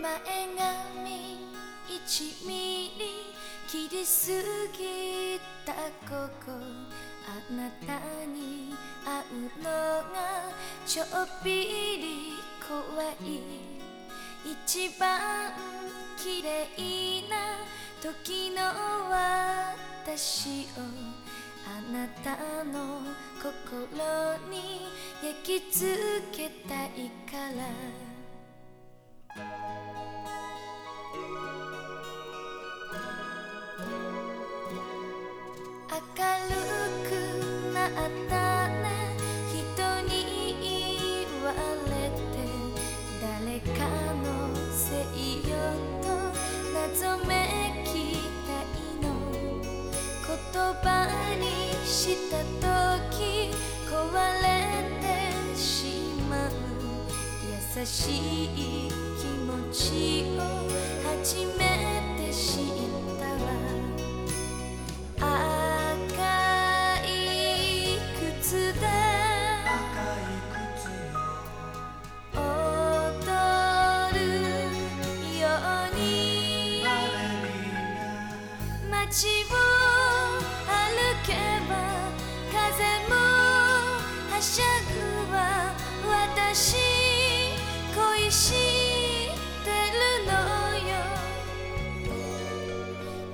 前髪1ミリ切りすぎたここあなたに会うのがちょっぴり怖い。一番綺麗な時の私をあなたの心に焼き付けたいから。優しい気持ちを初めて知ったわ。赤い靴で踊るように。街を歩けば風もはしゃぐわ。私知ってるのよ。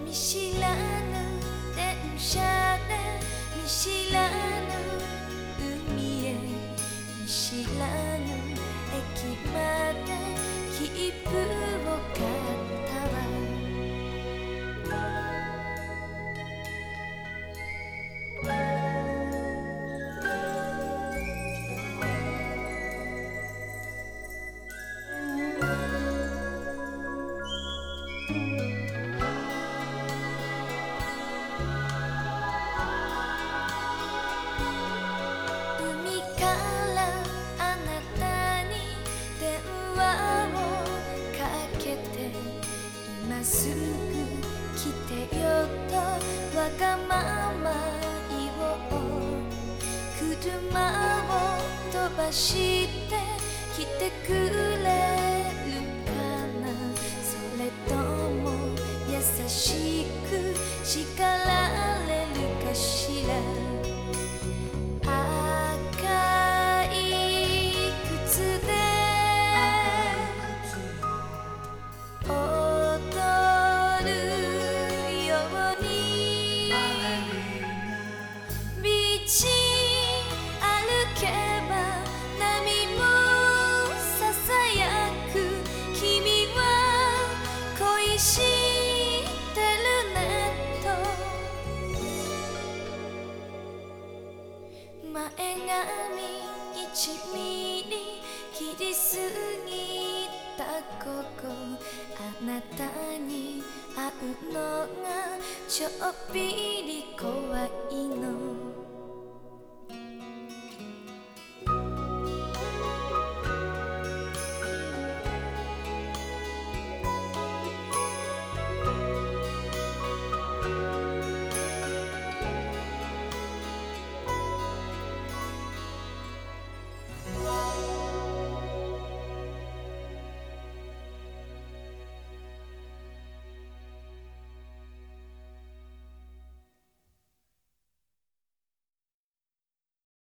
見知らぬ電車で見知らぬすぐ来てよとわがまま言おう。車を飛ばして来てくれしく叱られるかしら。赤い靴で踊るように。ビ前髪1ミリ切りすぎたここあなたに会うのがちょっぴり怖いの